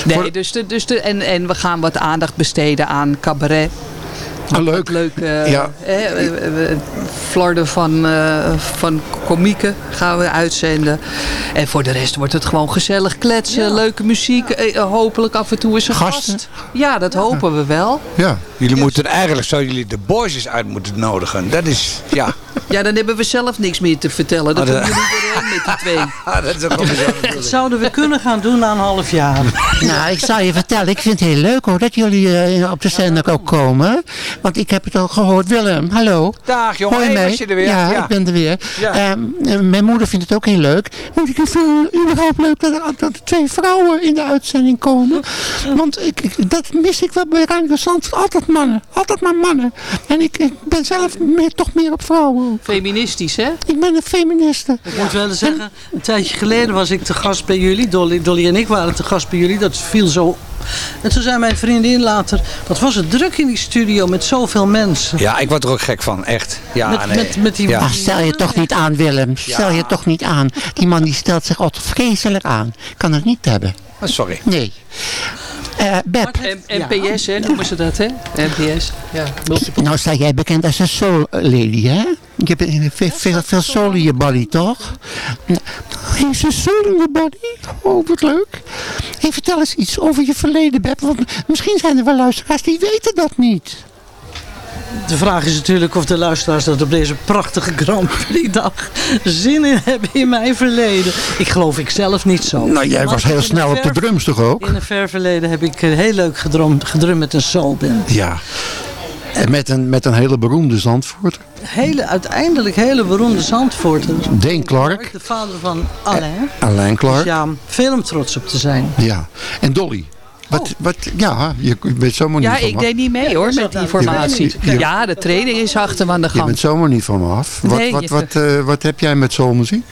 Nee, dus de, dus de, en, en we gaan wat aandacht besteden aan cabaret. Leuk. Leuk. eh, Ja. eh, flarden van, eh, van komieken gaan we uitzenden. En voor de rest wordt het gewoon gezellig kletsen. Leuke muziek. eh, hopelijk af en toe is een Gasten? gast. Ja, dat hopen we wel. Ja. Jullie moeten eigenlijk, zou jullie de boys eens uit moeten nodigen. Dat is, ja. Ja, dan hebben we zelf niks meer te vertellen. Dat doen jullie erin met die twee. Ah, dat is ook. Dat zouden we kunnen gaan doen na een half jaar. Nou, ik zal je vertellen, ik vind het heel leuk hoor dat jullie eh, op de zender ook komen. Want ik heb het al gehoord. Willem, hallo. Dag jongen, Hoi, hey, mee. was je er weer? Ja, Ja. ik ben er weer. Ja. Ehm, eh, mijn moeder vindt het ook heel leuk. Want ik vind het überhaupt leuk dat er, dat er twee vrouwen in de uitzending komen. Want ik, ik- dat mis ik wel bij Radio Zandvoort. Altijd mannen. Altijd maar mannen. En ik, ik ben zelf meer, toch meer op vrouwen. Feministisch, hè? Ik ben een feministe. Ik moet wel eens zeggen, een tijdje geleden was ik te gast bij jullie. Dolly, Dolly en ik waren te gast bij jullie. Dat viel zo. En toen zei mijn vriendin later, wat was het druk in die studio met zoveel mensen. Ja, ik word er ook gek van, echt. Ja, Met- nee. met- met die- ja. Ach, stel je toch niet aan, Willem. Stel je toch niet aan. Die man die stelt zich altijd vreselijk aan. Ik kan het niet hebben. Oh, sorry. Nee. Eh Beb, NPS, hè, noemen ze dat, hè? NPS. Ja, multiple. nou sta jij bekend als een soul lady, hè? Je hebt veel, veel, veel soul in je body, toch? Heeft ze soul in je body? Oh, wat leuk. Hey, vertel eens iets over je verleden, Beb. Want misschien zijn er wel luisteraars die weten dat niet. De vraag is natuurlijk of de luisteraars dat op deze prachtige Grand Prix dag zin in hebben in mijn verleden. Ik geloof ik zelf niet zo. nou, jij was heel snel een op de drums toch ook? In een ver verleden heb ik eh, heel leuk gedrumd, gedrumd met een soulband. Ja. En met een, met een hele beroemde Zandvoort. Hele, uiteindelijk hele beroemde Zandvoorter. Dane Clark. De vader van Alain. Alain Clark. Dus ja, veel om trots op te zijn. Ja. En Dolly. Wat, wat, ja, je weet zomaar niet Ja, van ik deed niet mee hoor met die formatie. Je- je- Ja, de training is achter me aan de Je gang. bent zomaar niet van me af. Wat, Nee, wat, je- wat, eh, wat heb jij met soulmuziek?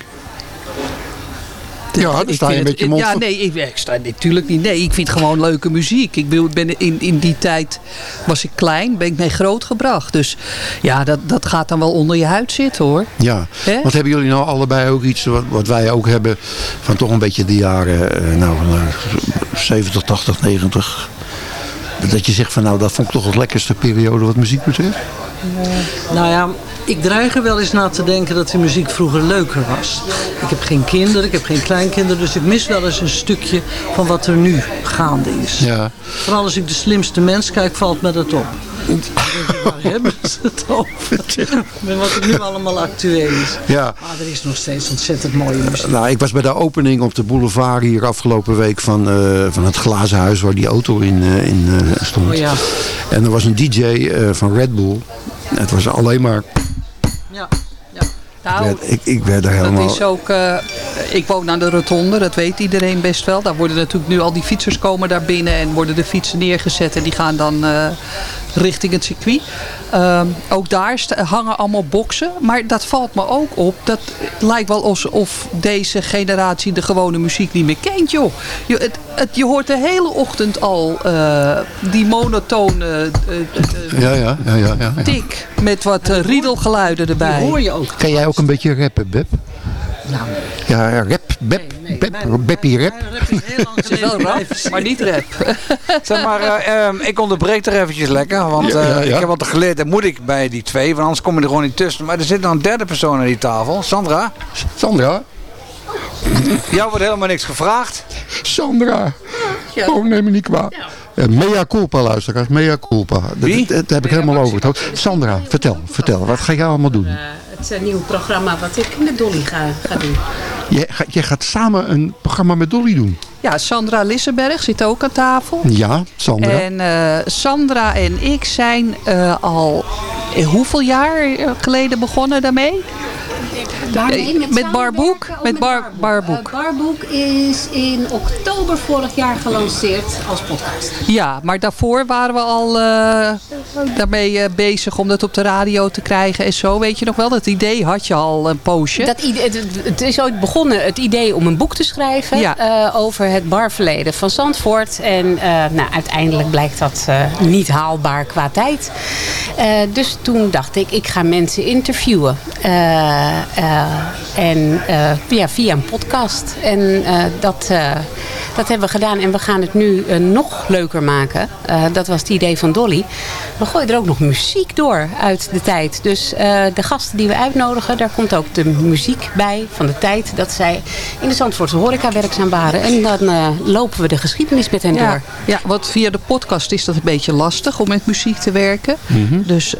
Ja, dan Ik sta je een beetje mond Ja, nee, ik, ik sta natuurlijk niet. Nee, ik vind gewoon leuke muziek. Ik ben in, in die tijd was ik klein, ben ik mee grootgebracht. Dus ja, dat, dat gaat dan wel onder je huid zitten hoor. Ja, Hè? want hebben jullie nou allebei ook iets wat, wat wij ook hebben van toch een beetje de jaren eh, nou, eh, 70, 80, 90? Dat je zegt van nou dat vond ik toch het lekkerste periode wat muziek betreft? Nou ja, ik dreig er wel eens na te denken dat de muziek vroeger leuker was. Ik heb geen kinderen, ik heb geen kleinkinderen, dus ik mis wel eens een stukje van wat er nu gaande is. Ja. Vooral als ik de slimste mens kijk, valt me dat op. Waar hebben ze het over? Met wat er nu allemaal actueel is. Ja. Maar er is nog steeds ontzettend mooie muziek. Nou, ik was bij de opening op de boulevard hier afgelopen week van, eh, van het glazen huis waar die auto in, eh, in eh, stond. Oh ja. En er was een DJ van Red Bull. Het was alleen maar... Ja. Ik werd, ik, ik werd er Dat helemaal... is ook, eh, ik woon aan de rotonde, dat weet iedereen best wel. Daar worden natuurlijk nu al die fietsers komen daar binnen en worden de fietsen neergezet en die gaan dan uh, richting het circuit. Uh, ook daar hangen allemaal boksen. Maar dat valt me ook op. Dat lijkt wel alsof deze generatie de gewone muziek niet meer kent, joh. Je, het, het, je hoort de hele ochtend al uh, die monotone uh, ja, ja, ja, ja, ja, tik met wat riedelgeluiden erbij. Die hoor je ook. Kan jij ook een beetje rappen, Beb? Nou, Ja, rap, bep, bep, beppie rap. Het is wel rap, maar niet rap. zeg maar, uh, um, ik onderbreek er eventjes lekker. Want uh, ja, ja, ja. ik heb wat geleerd, dat moet ik bij die twee. Want anders kom je er gewoon niet tussen. Maar er zit nog een derde persoon aan die tafel. Sandra. Sandra. Jou wordt helemaal niks gevraagd. Sandra. Oh, neem me niet kwaad. Uh, mea culpa, luisteraars. Mea culpa. Wie? Dat, dat heb ik helemaal over het hoofd. Sandra, vertel, vertel. Wat ga jij allemaal doen? Het uh, nieuwe programma wat ik met Dolly ga, ga doen. Je, je gaat samen een programma met Dolly doen? Ja, Sandra Lissenberg zit ook aan tafel. Ja, Sandra. En uh, Sandra en ik zijn uh, al hoeveel jaar geleden begonnen daarmee? Daarmee met, met Barboek? Met, bar, Barboek. Uh, Barboek is in oktober vorig jaar gelanceerd als podcast. Ja, maar daarvoor waren we al uh, daarmee uh, bezig om dat op de radio te krijgen en zo. Weet je nog wel, dat idee had je al een poosje. Dat idee, het, het is ooit begonnen, het idee om een boek te schrijven ja. over het barverleden van Zandvoort. En nou, uiteindelijk blijkt dat niet haalbaar qua tijd. dus toen dacht ik, ik ga mensen interviewen. Uh, en uh, ja, via een podcast. En uh, dat, dat hebben we gedaan. En we gaan het nu nog leuker maken. dat was het idee van Dolly. We gooien er ook nog muziek door uit de tijd. Dus de gasten die we uitnodigen, daar komt ook de muziek bij van de tijd dat zij in de Zandvoortse horeca werkzaam waren. En dan lopen we de geschiedenis met hen ja, door. Ja, want via de podcast is dat een beetje lastig om met muziek te werken. Mm -hmm. Dus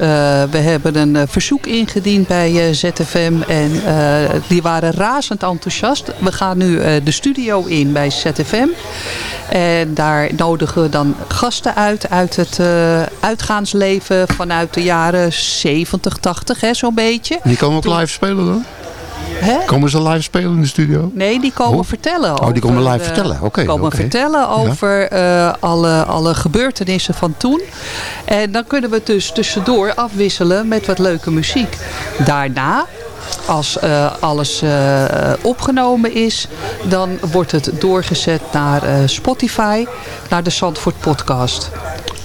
we hebben een verzoek ingediend bij ZFM en uh, die waren razend enthousiast. We gaan nu uh, de studio in bij ZFM. En daar nodigen we dan gasten uit uit het uh, uitgaansleven vanuit de jaren 70, 80, zo'n beetje. Die komen ook Toen... live spelen dan? Hè? Komen ze live spelen in de studio? Nee, die komen oh. vertellen. Oh, die komen live vertellen. Oké. Okay, komen okay. vertellen over ja. uh, alle, alle gebeurtenissen van toen. En dan kunnen we dus tussendoor afwisselen met wat leuke muziek. Daarna als uh, alles uh, opgenomen is, dan wordt het doorgezet naar uh, Spotify, naar de Zandvoort podcast.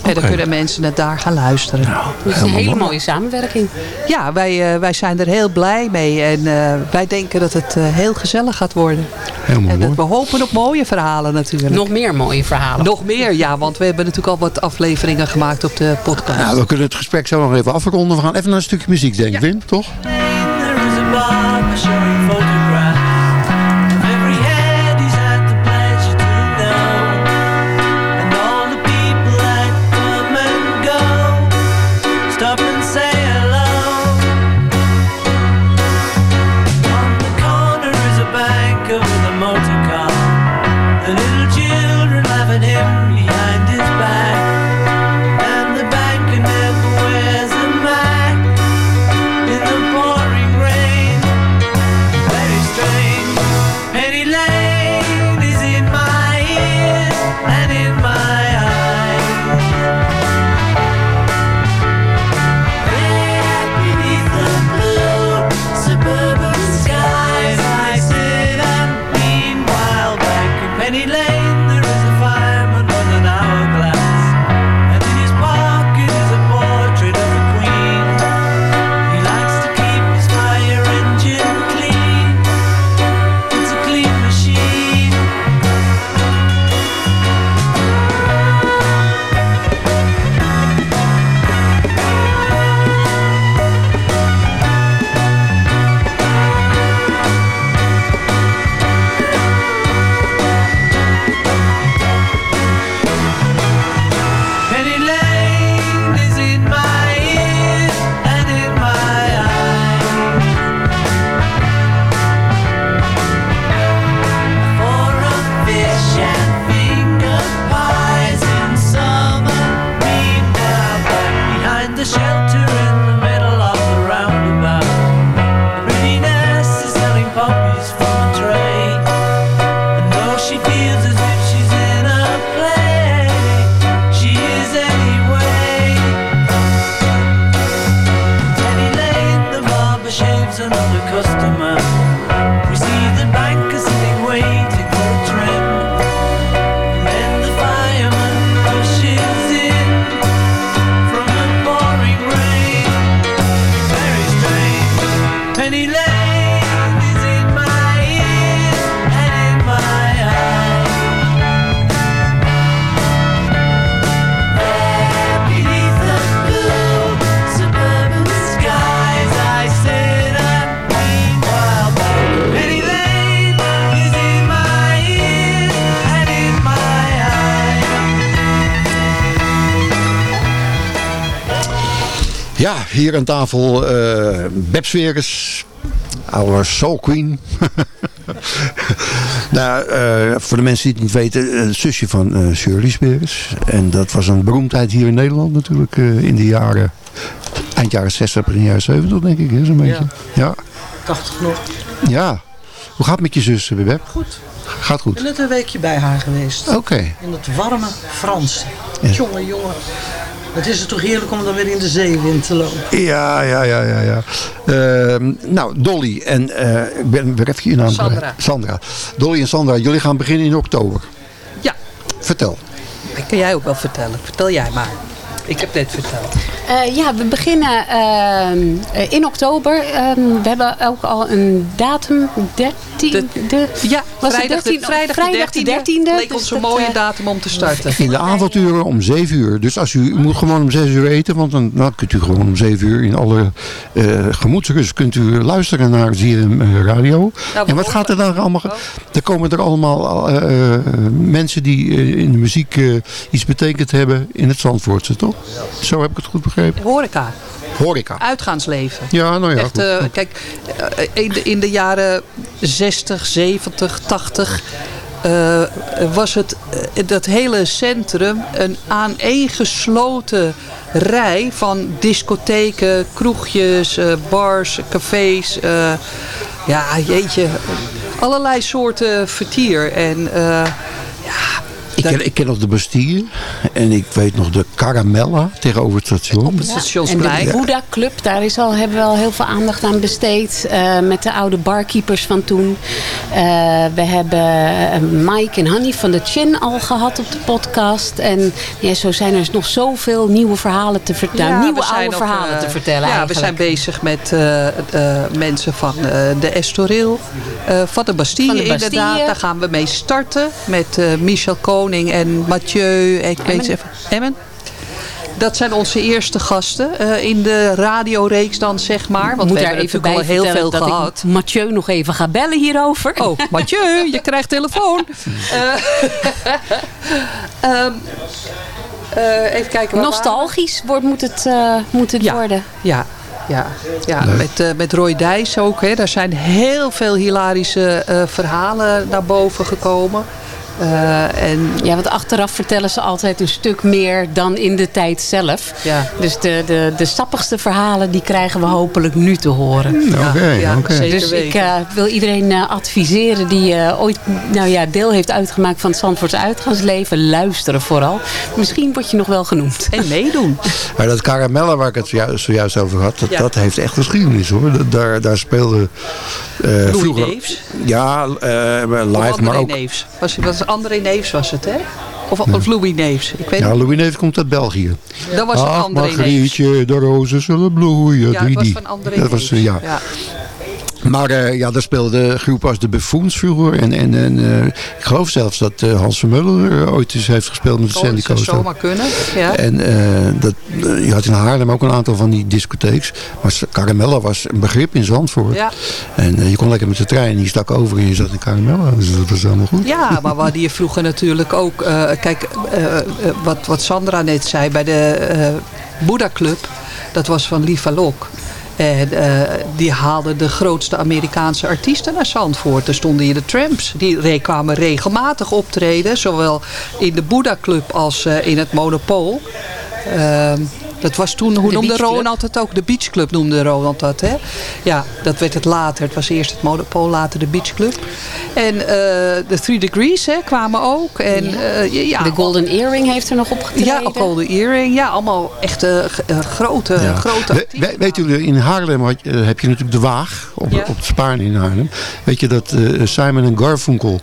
En okay. dan kunnen mensen het daar gaan luisteren. Nou, dat is een hele mooie samenwerking. Ja, wij, wij zijn er heel blij mee. En wij denken dat het heel gezellig gaat worden. Helemaal en dat we hopen op mooie verhalen natuurlijk. Nog meer mooie verhalen. Nog meer, ja. Want we hebben natuurlijk al wat afleveringen gemaakt op de podcast. Nou, we kunnen het gesprek zo nog even afronden. We gaan even naar een stukje muziek, denk ik, ja. Wim, toch? I'm sure you hier aan tafel eh Beb Sweres, our soul queen. nou, eh, voor de mensen die het niet weten, een zusje van eh, Shirley Sweres. En dat was een beroemdheid hier in Nederland natuurlijk eh, in de jaren, eind jaren 60, begin jaren 70 denk ik, hè, zo'n beetje. Ja. 80 nog. ja. Hoe gaat het met je zus, Beb? Goed. Gaat Ik goed. ben net een weekje bij haar geweest. Oké. In het warme Frans. Ja. Jongen, jongen. Het is het toch heerlijk om dan weer in de zeewind te lopen. Ja, ja, ja, ja. ja. Ehm, nou, Dolly en eh, ik ben weer even je naam. Sandra. Sandra. Dolly en Sandra, jullie gaan beginnen in oktober. Ja. Vertel. Dat kan jij ook wel vertellen. Vertel jij maar. Ik heb net verteld. Eh, ja, we beginnen ehm, eh, in oktober. Ehm, we hebben ook al een datum. 13, de, ja, was het vrijdag, 13? de, vrijdag, Vrijdag de de 13e. 13e, leek dus ons een mooie eh, datum om te starten. In de avonturen om 7 uur. Dus als u, u moet gewoon om 6 uur eten, want dan, dan kunt u gewoon om 7 uur in alle eh gemoedsrust kunt u luisteren naar eh, Radio. Nou, en wat gaat er dan allemaal? Er komen er allemaal mensen die eh, in de muziek iets betekend hebben in het Zandvoortse, toch? Zo heb ik het goed begrepen. Horeca. Horeca. Uitgaansleven. Ja, nou ja. Echt, goed. eh, kijk, eh, in de, in de jaren 60, 70, 80 eh, was het eh, dat hele centrum een aaneengesloten rij van discotheken, kroegjes, bars, cafés. ja, jeetje. Allerlei soorten vertier. En Ik ken, ik ken nog de Bastille en ik weet nog de Caramella tegenover het station. Op het stationsplein. En de Boeddha Club, daar is al, hebben we al heel veel aandacht aan besteed. eh, met de oude barkeepers van toen. Eh, we hebben eh, Mike en Hanny van de Chin al gehad op de podcast. En ja, zo zijn er nog zoveel nieuwe verhalen te vertellen. Ja, nieuwe oude verhalen te vertellen Ja, eigenlijk. we zijn bezig met eh, eh, mensen van eh, de Estoril. eh, van de Bastille, Van de Bastille. inderdaad. Daar gaan we mee starten. Met eh, Michel Koning en Mathieu. Ik weet Emmen. even, Emmen. Dat zijn onze eerste gasten eh, in de radioreeks dan, zeg maar. Want moet we daar hebben even bij al heel veel dat gehad. ik Mathieu nog even ga bellen hierover. Oh, Mathieu, je krijgt telefoon. Eh, ehm, eh, even kijken. waar Nostalgisch wordt, moet het, moet het worden. Ja, ja, ja. Met, met Roy Dijs ook. Hè. Daar zijn heel veel hilarische eh, verhalen naar boven gekomen. Eh, en Ja, want achteraf vertellen ze altijd een stuk meer dan in de tijd zelf. Ja. Dus de, de, de sappigste verhalen die krijgen we hopelijk nu te horen. Oké, ja, oké. zeker Dus ik eh, wil iedereen eh, adviseren die eh, ooit nou ja, deel heeft uitgemaakt van het Zandvoortse uitgaansleven. Luisteren vooral. Misschien word je nog wel genoemd. En meedoen. Maar dat Caramella waar ik het zojuist, zojuist over had, dat, Ja. dat heeft echt geschiedenis hoor. Dat- Daar, daar speelde eh vroeger... Neefs. Ja, eh, Of live, maar ook... Neefs. Was, was André Neefs was het, hè? Of, of Louis Neefs. Ik weet Ja. Louis Neefs komt uit België. Dat was een Ach, André Neefs. Margrietje, de rozen zullen bloeien. Ja, het was van André Dat was, Neefs. ja. Ja. Maar eh, ja, daar speelden groepen als de Buffoons vroeger. En, en, en eh, ik geloof zelfs dat eh, Hans Vermeulen er ooit eens heeft gespeeld met de Sandy dat zou zomaar kunnen. Ja. En dat, je had in Haarlem ook een aantal van die discotheeks. Maar Caramella was een begrip in Zandvoort. Ja. En je kon lekker met de trein, die stak over en je zat in Caramella. Dus dat was helemaal goed. Ja, maar hadden hier vroeger natuurlijk ook... kijk, wat, wat Sandra net zei bij de Buddha Club... dat was van Liva Lok. En eh, die haalden de grootste Amerikaanse artiesten naar Zandvoort. Er stonden hier de Tramps. Die kwamen regelmatig optreden. Zowel in de Buddha Club als eh, in het Monopool. Ehm, dat was toen, hoe De noemde. Ronald het ook? De Beach Club noemde Ronald dat, hè? Ja, dat werd het later. Het was eerst het Monopool, later de Beach Club. En eh, de Three Degrees hè, kwamen ook. En, Ja. ja. ja, De Golden Earring heeft er nog opgetreden. Ja, ook Golden Earring. Ja, allemaal echt eh, eh, grote, Ja. grote We- we- weet u, in Haarlem had, eh, heb je natuurlijk de Waag op, Ja. op Spaan in Haarlem. Weet je dat eh, Simon en Garfunkel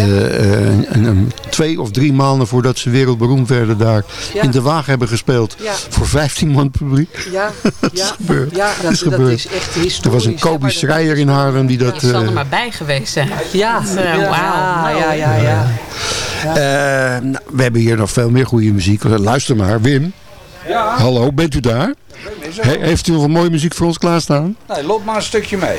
eh, eh, een- een- een- twee of drie maanden voordat ze wereldberoemd werden daar Ja. in de Waag hebben gespeeld Ja. voor 15 man publiek. Ja, dat ja, is gebeurd. ja, dat, is dat gebeurd. is echt historisch. Er was een dat- Schreier in Haarlem die dat... Ik zal eh, er maar bij geweest zijn. Ja, ja, wauw. ja, ja, ja. eh, nou, we hebben hier nog veel meer goede muziek. Luister maar, Wim. Ja. Hallo, bent u daar? He- heeft u nog wat mooie muziek voor ons klaarstaan? Nee, loop maar een stukje mee.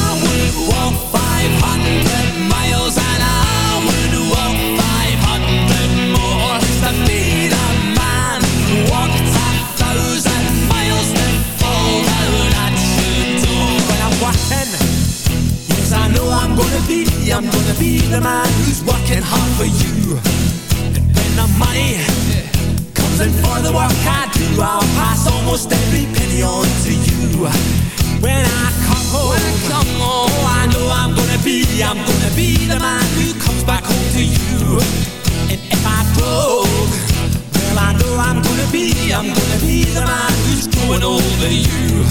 almost every penny on to you. When I come home, when I come home, oh, I know I'm gonna be, I'm gonna be the man who comes back home to you. And if I broke, well, I know I'm gonna be, I'm gonna be the man who's growing over you.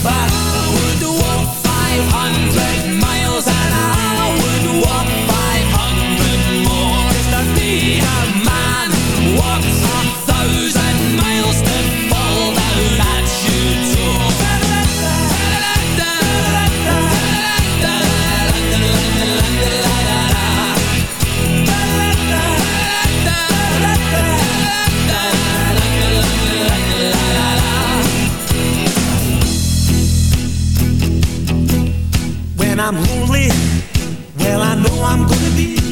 But I would walk 500 miles and I would walk 500 more just to be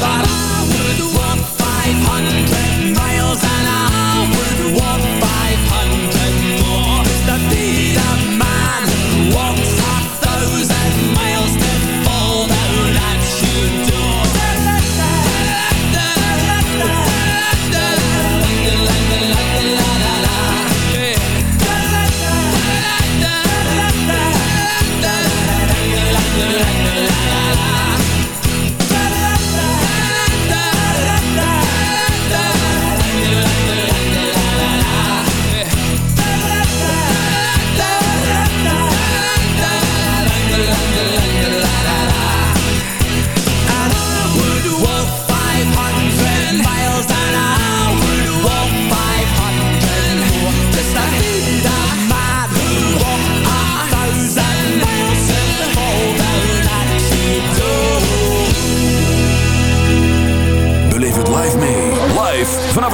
But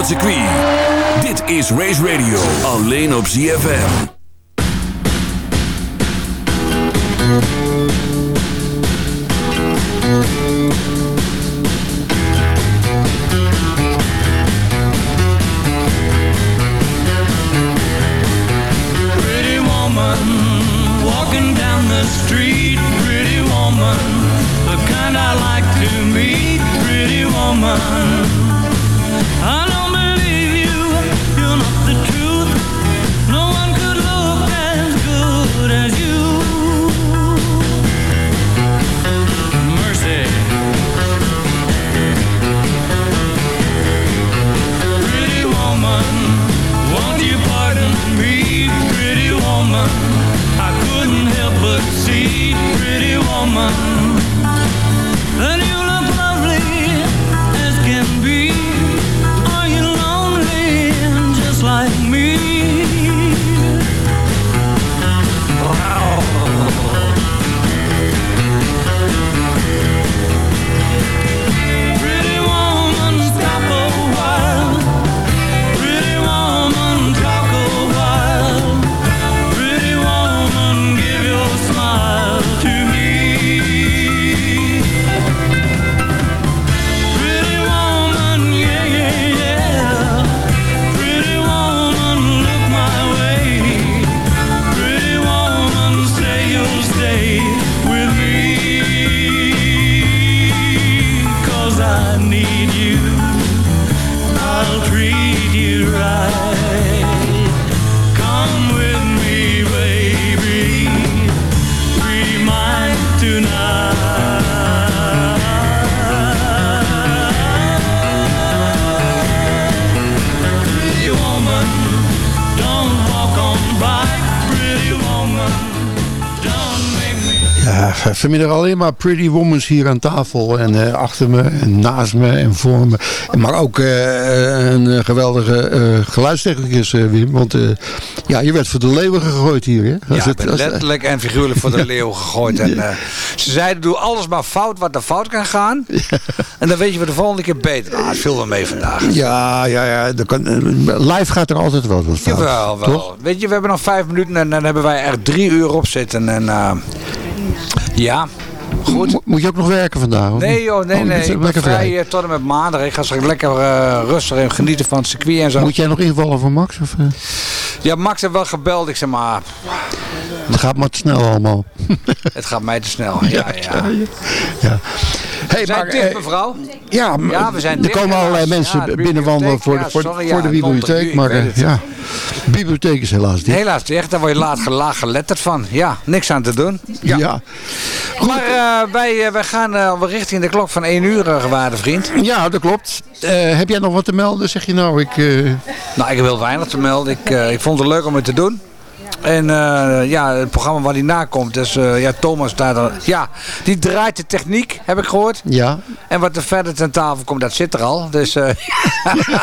het circuit. Dit is Race Radio. Alleen op ZFM. Pretty woman, walking down the street. Pretty woman, the kind I like to meet. Pretty woman, vanmiddag alleen maar pretty womans hier aan tafel. En eh, achter me en naast me en voor me. Maar ook eh, een eh, geweldige eh geluidstechnicus, Wim. Want ja, je werd voor de leeuwen gegooid hier. Hè? Ja, het- letterlijk en figuurlijk voor de leeuw gegooid. En, ze zeiden, doe alles maar fout wat er fout kan gaan. En dan weet je we de volgende keer beter. Ah, het viel wel mee vandaag. ja, ja, ja. kan, live gaat er altijd wel wat fout. Jawel, wel. Toch? Weet je, we hebben nog vijf minuten en dan hebben wij er drie uur op zitten. En ja, goed. Mo- Moet je ook nog werken vandaag? of Nee joh, nee, Oh, nee. Ik ben vrij eh, tot en met maandag. Ik ga straks lekker eh, rustig en genieten van het circuit en zo. Moet jij nog invallen voor Max? Of, eh? Ja, Max heeft wel gebeld. Ik zeg maar, Het gaat maar te snel allemaal. het gaat mij te snel. Ja, ja. ja. Hey, We zijn maar, dicht, eh, mevrouw. Ja, we zijn er dicht, komen allerlei mensen Ja, binnenwandelen voor de, bibliotheek, voor, ja, sorry, voor de bibliotheek. Maar eh, ja, de bibliotheek is helaas dicht. Helaas dicht, daar word je laat, laag geletterd van. Ja, niks aan te doen. Ja. Maar eh, wij, wij gaan alweer richting de klok van 1 uur, uh, gewaarde vriend. Ja, dat klopt. Heb jij nog wat te melden? Zeg je nou, ik... Nou, ik heb heel weinig te melden. Ik, ik vond het leuk om het te doen. En eh, ja, het programma waar die na komt, dus eh, ja, Thomas daar, dan- ja, die draait de techniek, heb ik gehoord. ja. En wat er verder ten tafel komt, dat zit er al. Dus eh,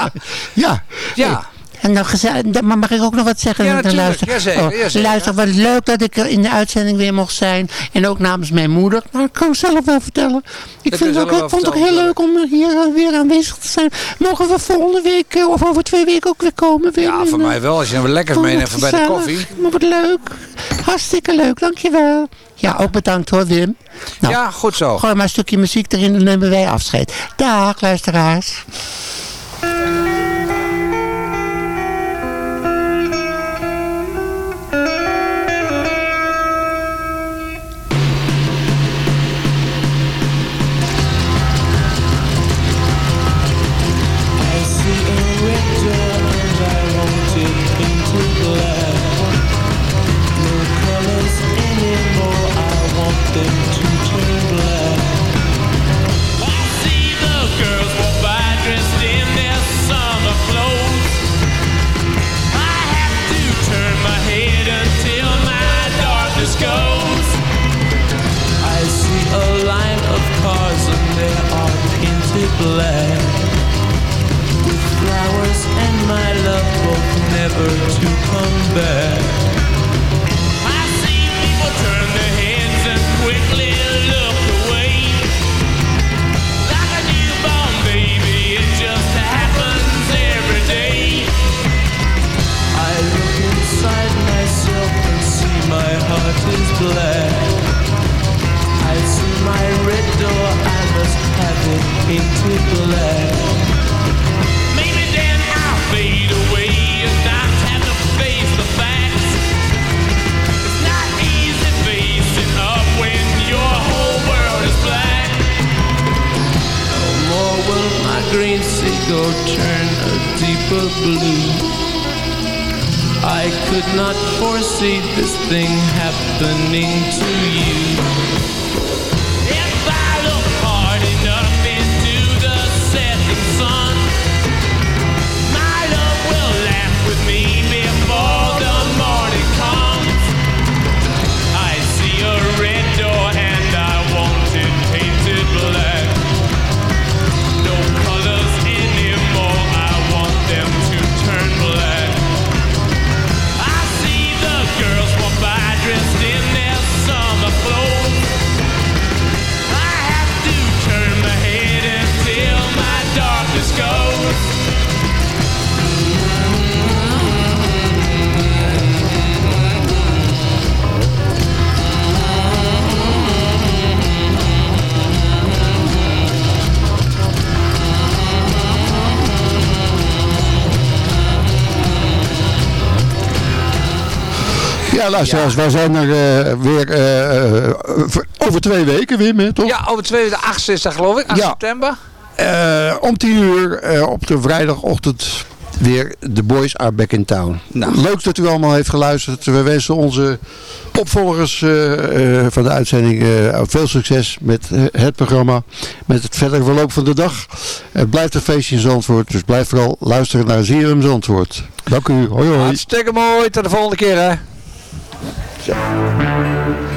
Ja. ja. Geze- dan- maar mag ik ook nog wat zeggen? Ja, natuurlijk. luister- Jazeker, Oh, jazeker. luister, wat leuk dat ik in de uitzending weer mocht zijn. En ook namens mijn moeder. Maar ik kan zelf wel vertellen. Ik, Dat vind het ook, vond het ook heel leuk om hier eh, weer aanwezig te zijn. Mogen we volgende week eh, of over twee weken ook weer komen? Wim? ja, voor En, eh, mij wel. Als je hem lekker meeneemt het bij de koffie. Maar wat leuk. Hartstikke leuk, dankjewel. Ja, ook bedankt hoor Wim. Nou, Ja, goed zo. Gooi maar een stukje muziek erin, dan nemen wij afscheid. Dag luisteraars. Ja, luisteraars, wij zijn er eh, weer eh, eh, over twee weken, Wim, hè, toch? Ja, over twee, de 8 is dat geloof ik, 8 Ja. september. Om tien uur op de vrijdagochtend weer The Boys Are Back in Town. Nou. Leuk dat u allemaal heeft geluisterd. We wensen onze opvolgers van de uitzending veel succes met het programma. Met het verdere verloop van de dag. Het blijft een feestje in Zandvoort. Dus blijf vooral luisteren naar ZFM Zandvoort. Dank u. Hoi hoi. Hartstikke mooi, tot de volgende keer hè. Ciao.